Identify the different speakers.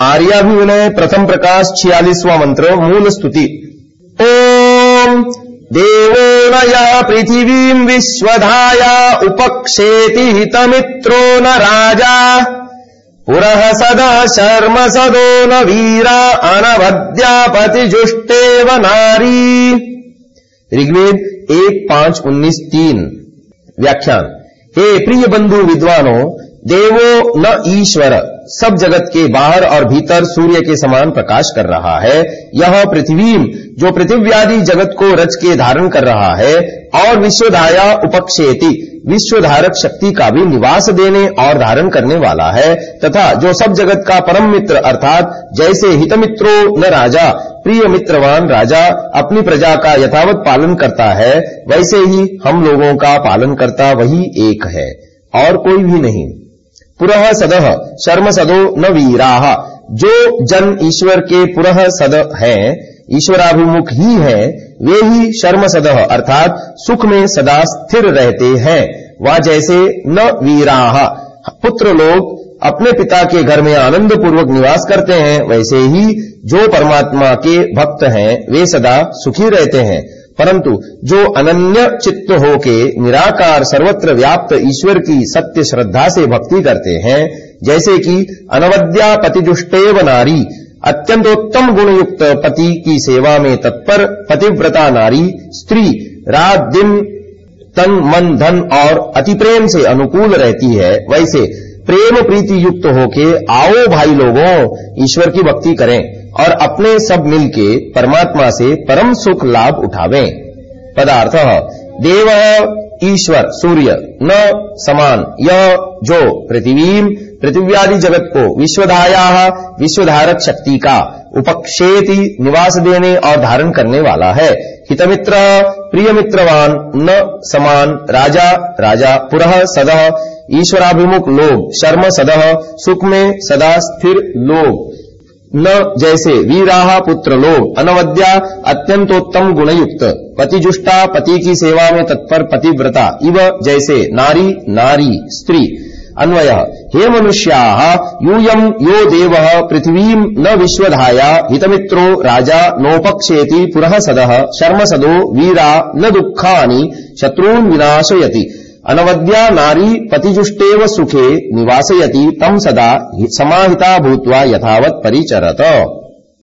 Speaker 1: आर्याभिविनय प्रथम प्रकाश छियालीसवां मंत्र मूल स्तुति ओम देवो नया पृथिवीं विश्वधाया उपक्षेति हितमित्रो न राजा। पुरः सदा शर्म सदो न वीरा अनवद्यापतिजुष्टेव नारी। ऋग्वेद एक पाँच उन्नीस तीन। व्याख्यान। हे प्रिय बंधु विद्वानों, देवो न ईश्वर। सब जगत के बाहर और भीतर सूर्य के समान प्रकाश कर रहा है। यह पृथ्वी जो पृथ्व्यादि जगत को रच के धारण कर रहा है और विश्वधाया उपक्षेति, विश्वधारक शक्ति का भी निवास देने और धारण करने वाला है, तथा जो सब जगत का परम मित्र अर्थात जैसे हितमित्रो न राजा, प्रिय मित्रवान राजा, अपनी प्रजा का यथावत पालन करता है, वैसे ही हम लोगों का पालन करता वही एक है, और कोई भी नहीं। पुरह सदह शर्म सदो न वीराह जो जन ईश्वर के पुरह सद हैं, ईश्वराभिमुख ही हैं, वे ही शर्म सदह अर्थात सुख में सदा स्थिर रहते हैं। वह जैसे न वीराह पुत्र लोग अपने पिता के घर में आनंद पूर्वक निवास करते हैं, वैसे ही जो परमात्मा के भक्त हैं, वे सदा सुखी रहते हैं। परंतु जो अनन्य चित्त होके निराकार सर्वत्र व्याप्त ईश्वर की सत्य श्रद्धा से भक्ति करते हैं, जैसे कि अनवद्या पतिजुष्टेव नारी, अत्यंतोत्तम गुणयुक्त पति की सेवा में तत्पर पतिव्रता नारी, स्त्री, रात, दिन, तन, मन, धन और अति प्रेम से अनुकूल रहती है, वैसे प्रेम प्रीति युक्त होके आओ भाई लोगों, ईश्वर की भक्ति करें। और अपने सब मिलके परमात्मा से परम सुख लाभ उठावे। पदार्थ देव ईश्वर, सूर्य, न, समान यह जो, पृथ्वी, पृथ्व्यादि जगत को विश्वधाया विश्वधारक शक्ति का उपक्षेति निवास देने और धारण करने वाला है। हितमित्र प्रिय मित्रवान न, समान, राजा राजा, पुरः सदह ईश्वराभिमुख लोग शर्म सदह सुख में सदा स्थिर लोग न जैसे वीराह पुत्र लोग अनवद्या अत्यंतोत्तम गुणयुक्त। पतिजुष्टा पति की सेवा में तत्पर पतिव्रता। इव जैसे नारी नारी, स्त्री। अन्वय, हे मनुष्या यूयम यो देव, पृथ्वी न विश्वधाया, हितमित्रो राजा नोपक्षेति पुरः सदः शर्म सदो वीरा न दुखानि, शत्रून् विनाशयति। अनवद्या नारी पतिजुष्टेव सुखे निवासयति तम सदा समाहिता भूत्वा यथावत परिचरत।